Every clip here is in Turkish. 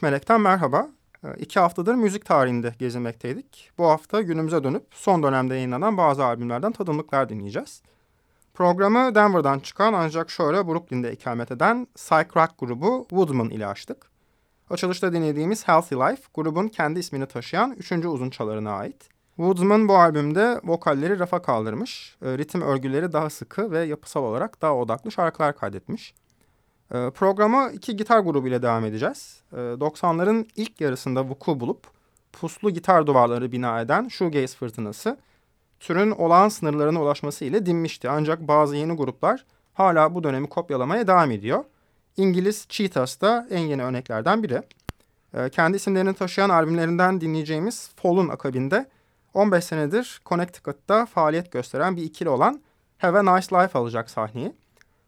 13 Melek'ten merhaba. Ee, iki haftadır müzik tarihinde gezinmekteydik. Bu hafta günümüze dönüp son dönemde yayınlanan bazı albümlerden tadımlıklar dinleyeceğiz. Programı Denver'dan çıkan ancak şöyle Brooklyn'de ikamet eden psych rock grubu Woodman ile açtık. Açılışta dinlediğimiz Healthy Life grubun kendi ismini taşıyan üçüncü uzun çalarına ait. Woodsman bu albümde vokalleri rafa kaldırmış, e, ritim örgüleri daha sıkı ve yapısal olarak daha odaklı şarkılar kaydetmiş. E, programa iki gitar grubu ile devam edeceğiz. E, 90'ların ilk yarısında vuku bulup puslu gitar duvarları bina eden shoegaze fırtınası türün olağan sınırlarına ulaşması ile dinmişti. Ancak bazı yeni gruplar hala bu dönemi kopyalamaya devam ediyor. İngiliz Cheetahs da en yeni örneklerden biri. E, kendi isimlerini taşıyan albümlerinden dinleyeceğimiz Fall'un akabinde 15 senedir Connecticut'ta faaliyet gösteren bir ikili olan Have a Nice Life alacak sahneyi.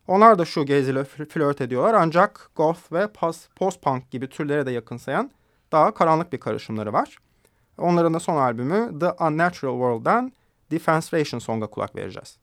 Onlar da şu ile flört ediyorlar ancak goth ve post-punk gibi türlere de yakınsayan daha karanlık bir karışımları var. Onların da son albümü The Unnatural World'dan Defenstration Song'a kulak vereceğiz.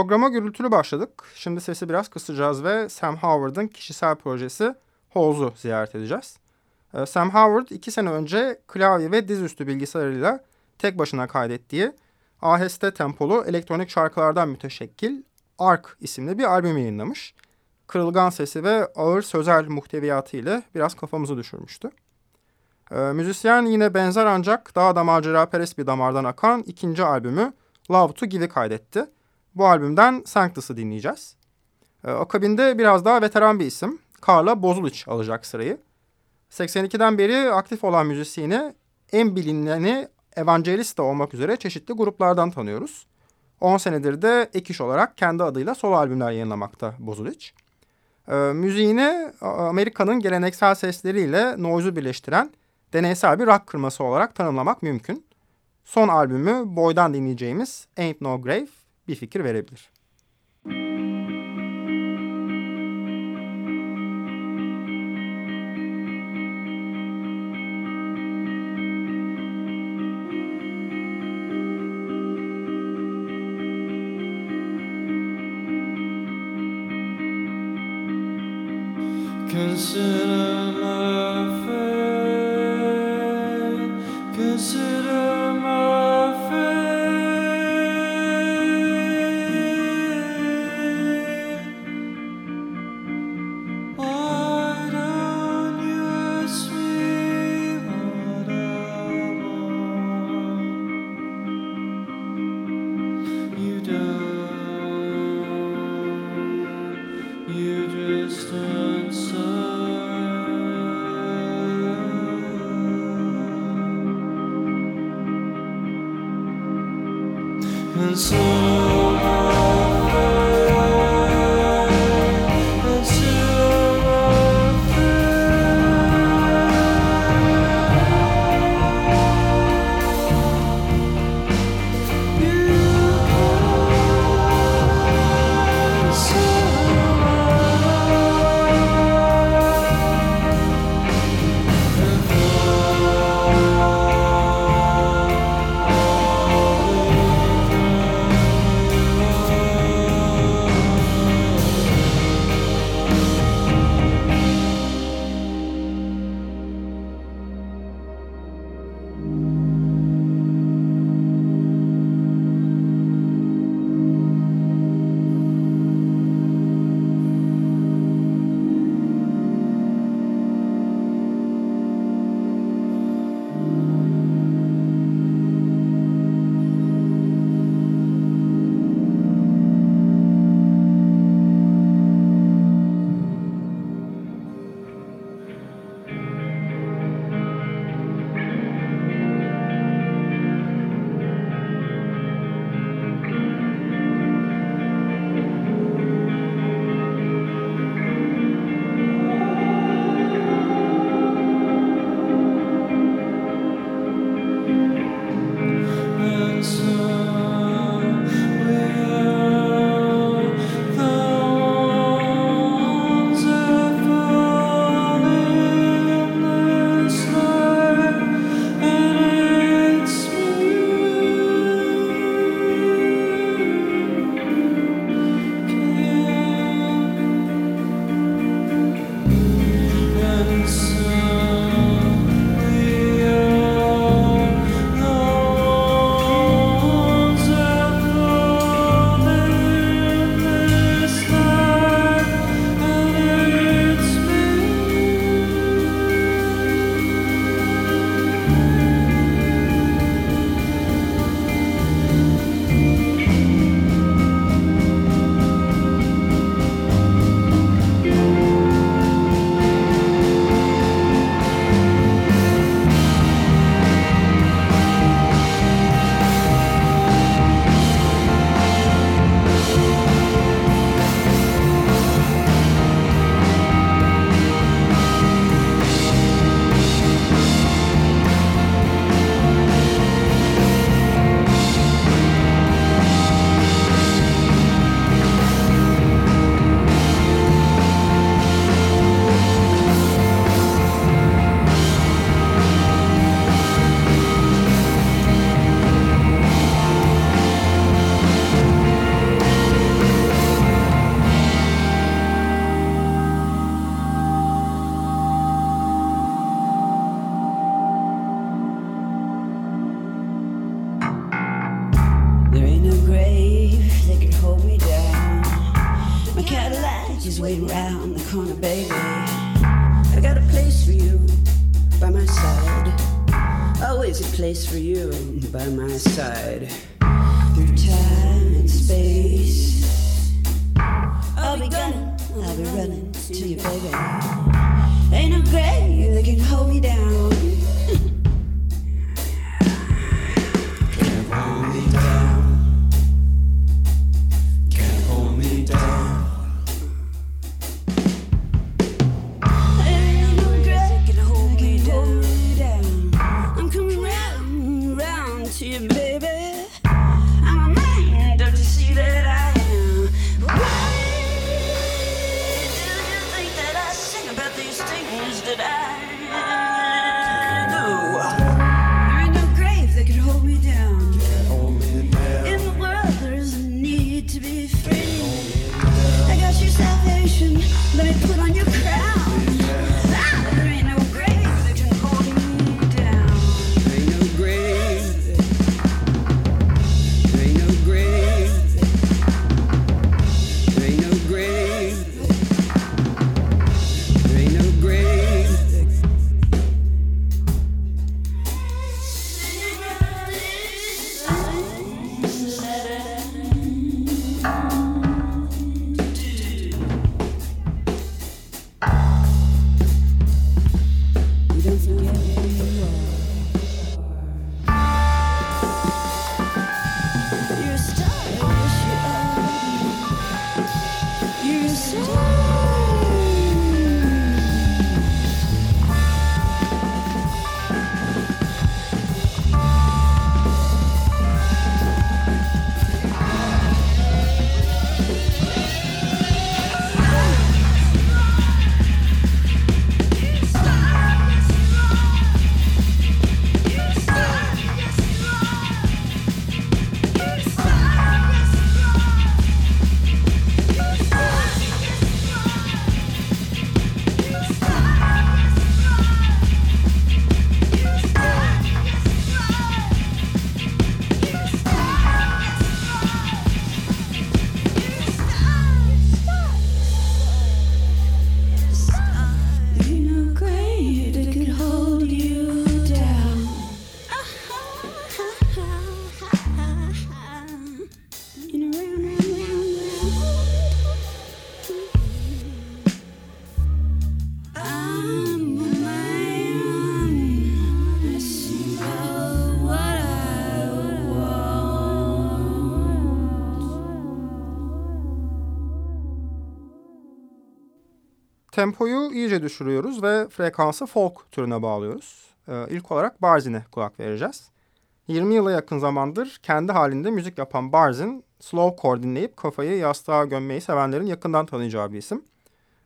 Programa gürültülü başladık. Şimdi sesi biraz kısacağız ve Sam Howard'ın kişisel projesi Halls'u ziyaret edeceğiz. Ee, Sam Howard iki sene önce klavye ve dizüstü bilgisayarıyla tek başına kaydettiği aheste tempolu elektronik şarkılardan müteşekkil Ark isimli bir albüm yayınlamış. Kırılgan sesi ve ağır sözel muhteviyatı ile biraz kafamızı düşürmüştü. Ee, müzisyen yine benzer ancak daha da maceraperest bir damardan akan ikinci albümü Love to Give'i kaydetti. Bu albümden Sanctus'ı dinleyeceğiz. Ee, akabinde biraz daha veteran bir isim Carla Bozulic alacak sırayı. 82'den beri aktif olan müzisyeni en bilineni Evangelista olmak üzere çeşitli gruplardan tanıyoruz. 10 senedir de ek iş olarak kendi adıyla solo albümler yayınlamakta Bozulic. Ee, müziğini Amerika'nın geleneksel sesleriyle noise'u birleştiren deneysel bir rock kırması olarak tanımlamak mümkün. Son albümü Boy'dan dinleyeceğimiz Ain't No Grave bir fikir verebilir. Tempoyu iyice düşürüyoruz ve frekansı folk türüne bağlıyoruz. Ee, ilk olarak Barzin'e kulak vereceğiz. 20 yıla yakın zamandır kendi halinde müzik yapan Barzin, slowcore dinleyip kafayı yastığa gömmeyi sevenlerin yakından tanıyacağı bir isim.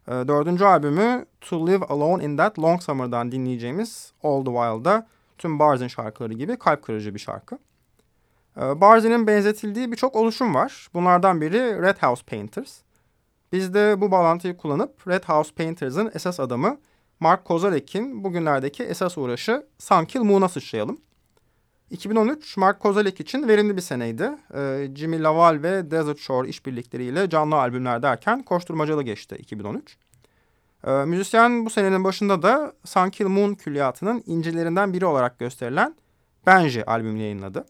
Ee, dördüncü albümü To Live Alone in That Long Summer'dan dinleyeceğimiz All the While'da tüm Barzin şarkıları gibi kalp kırıcı bir şarkı. Ee, Barzin'in benzetildiği birçok oluşum var. Bunlardan biri Red House Painters. Biz de bu bağlantıyı kullanıp Red House Painters'ın esas adamı Mark Kozarek'in bugünlerdeki esas uğraşı Sun Kill Moon'a sıçrayalım. 2013 Mark Kozalek için verimli bir seneydi. Ee, Jimmy Laval ve Desert Shore işbirlikleriyle canlı albümler derken koşturmacalı geçti 2013. Ee, müzisyen bu senenin başında da Sun Kill Moon külliyatının incilerinden biri olarak gösterilen Benji albümünü yayınladı.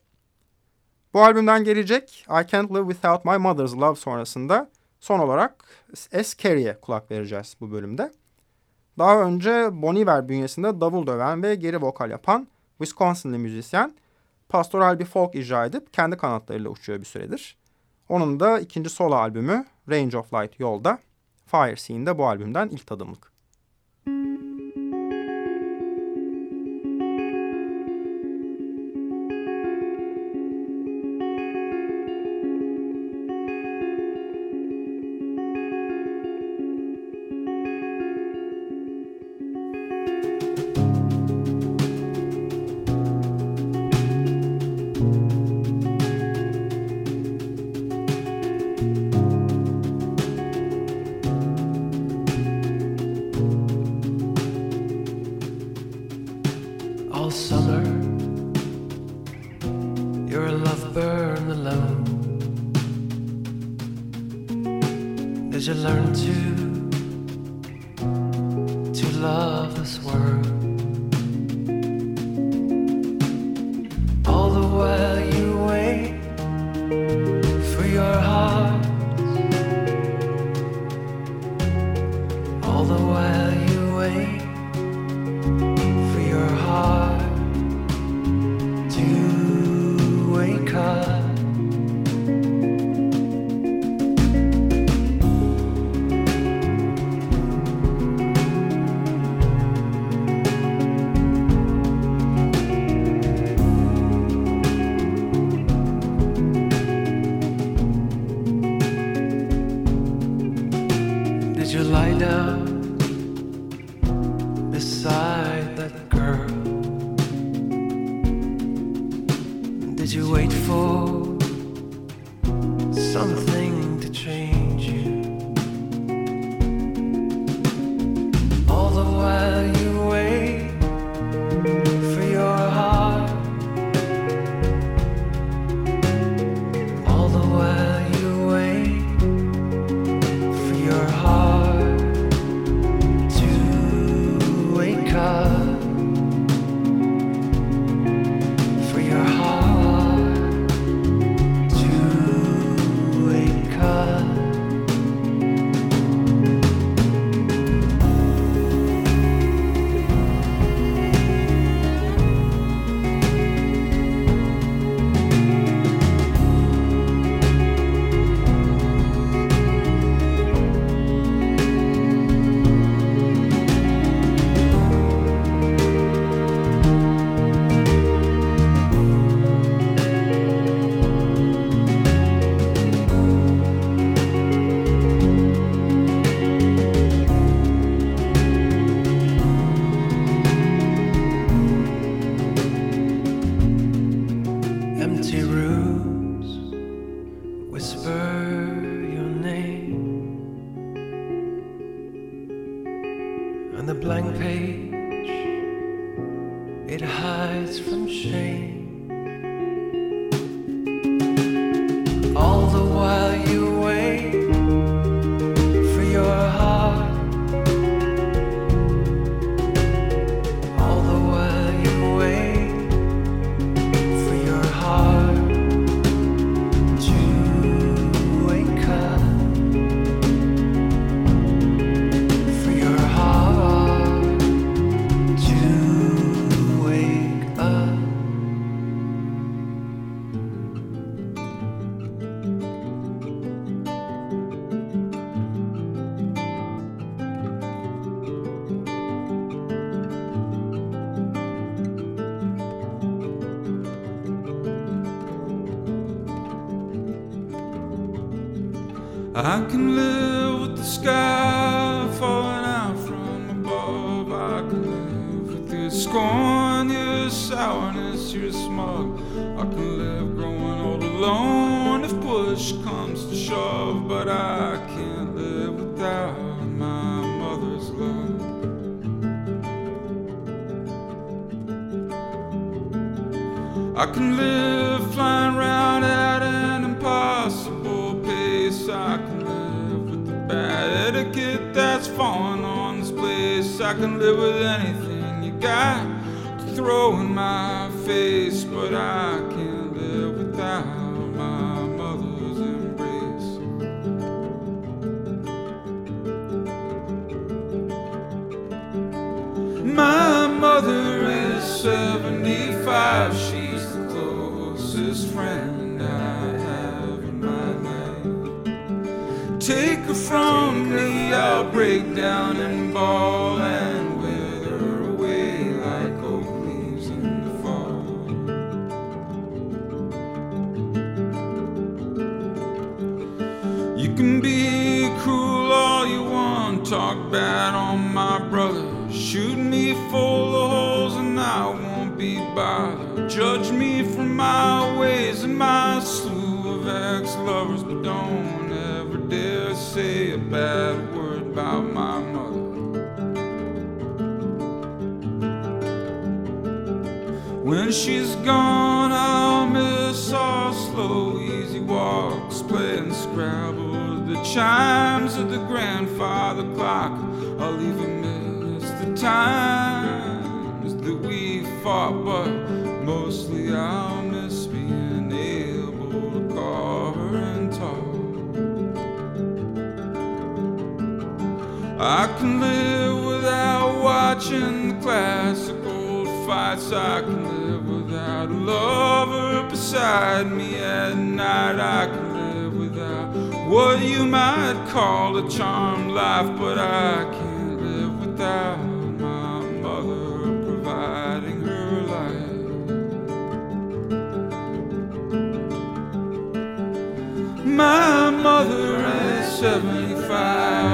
Bu albümden gelecek I Can't Live Without My Mother's Love sonrasında Son olarak S. Carey'e kulak vereceğiz bu bölümde. Daha önce Bon Iver bünyesinde davul döven ve geri vokal yapan Wisconsinli müzisyen pastoral bir folk icra edip kendi kanatlarıyla uçuyor bir süredir. Onun da ikinci solo albümü Range of Light yolda. Fire Scene'de bu albümden ilk tadımlık. Did you learn to I can live flying around at an impossible pace. I can live with the bad etiquette that's falling on this place. I can live with anything you got to throw in my face, but I can't live without my mother's embrace. My mother is 75. She's from me, I'll break down and bawl and wither away like oak leaves in the fall. You can be cruel all you want, talk bad on my brother, shoot me full of holes and I won't be bothered. Judge bad word about my mother. When she's gone, I'll miss our slow, easy walks, playing Scrabble, the chimes of the grandfather clock. I'll even miss the times that we fought, but mostly I'll. I can live without watching the classic old fights. I can live without a lover beside me at night. I can live without what you might call a charmed life, but I can't live without my mother providing her life. My mother is 75.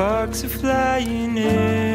sparks are flying in.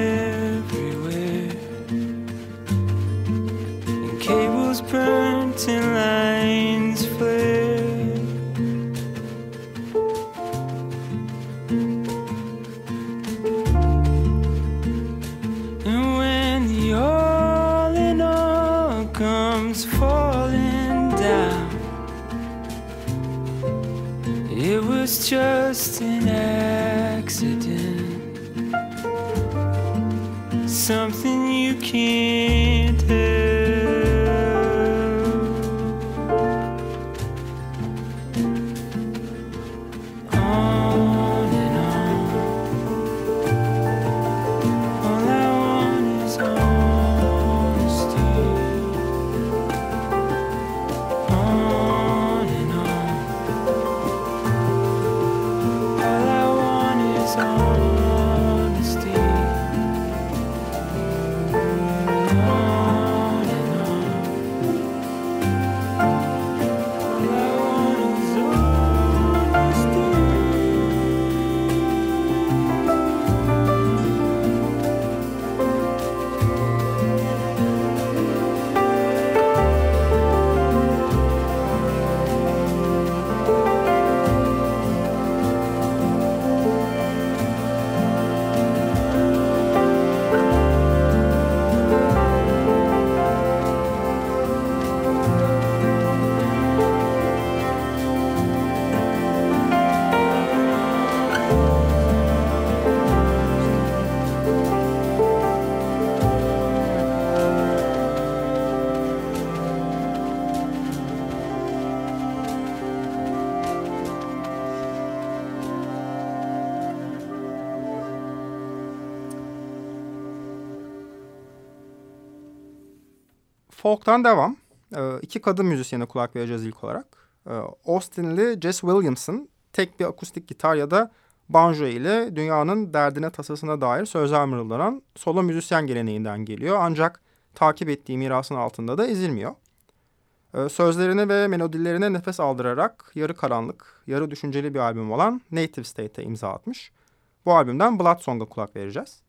Folk'tan devam. Ee, iki kadın müzisyene kulak vereceğiz ilk olarak. Ee, Austin'li Jess Williamson tek bir akustik gitar ya da banjo ile dünyanın derdine tasasına dair sözler mırıldanan solo müzisyen geleneğinden geliyor. Ancak takip ettiği mirasın altında da ezilmiyor. Ee, sözlerine ve melodilerine nefes aldırarak yarı karanlık, yarı düşünceli bir albüm olan Native State'e imza atmış. Bu albümden Blood Song'a kulak vereceğiz.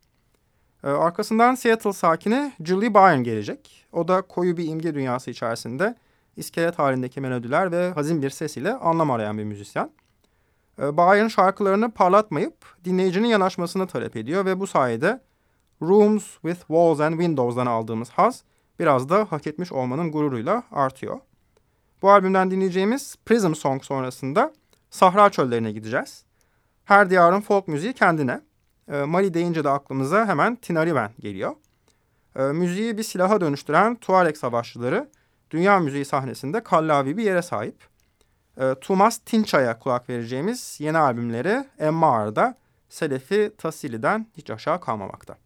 Arkasından Seattle sakini Julie Byrne gelecek. O da koyu bir imge dünyası içerisinde iskelet halindeki melodiler ve hazin bir ses ile anlam arayan bir müzisyen. Ee, Byrne şarkılarını parlatmayıp dinleyicinin yanaşmasını talep ediyor ve bu sayede Rooms with Walls and Windows'dan aldığımız haz biraz da hak etmiş olmanın gururuyla artıyor. Bu albümden dinleyeceğimiz Prism Song sonrasında Sahra çöllerine gideceğiz. Her diyarın folk müziği kendine. E, Mali deyince de aklımıza hemen Tinariwen geliyor. E, müziği bir silaha dönüştüren Tuareg savaşçıları dünya müziği sahnesinde kallavi bir yere sahip. E, Tumas Tinça'ya kulak vereceğimiz yeni albümleri Emma'ar'da Selefi Tasili'den hiç aşağı kalmamakta.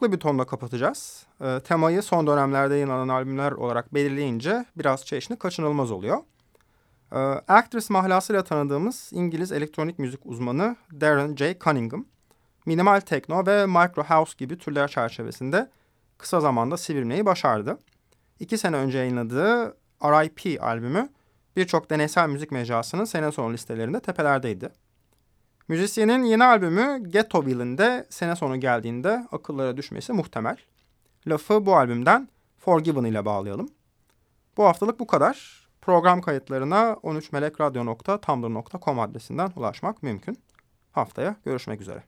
Farklı bir tonla kapatacağız. Ee, temayı son dönemlerde yayınlanan albümler olarak belirleyince biraz çeşni kaçınılmaz oluyor. Ee, Actress mahlasıyla tanıdığımız İngiliz elektronik müzik uzmanı Darren J. Cunningham, minimal tekno ve micro house gibi türler çerçevesinde kısa zamanda sivirmeyi başardı. İki sene önce yayınladığı R.I.P. albümü birçok deneysel müzik mecrasının sene sonu listelerinde tepelerdeydi. Müzisyenin yeni albümü Ghettoville'in de sene sonu geldiğinde akıllara düşmesi muhtemel. Lafı bu albümden Forgiven ile bağlayalım. Bu haftalık bu kadar. Program kayıtlarına 13melekradyo.tumblr.com adresinden ulaşmak mümkün. Haftaya görüşmek üzere.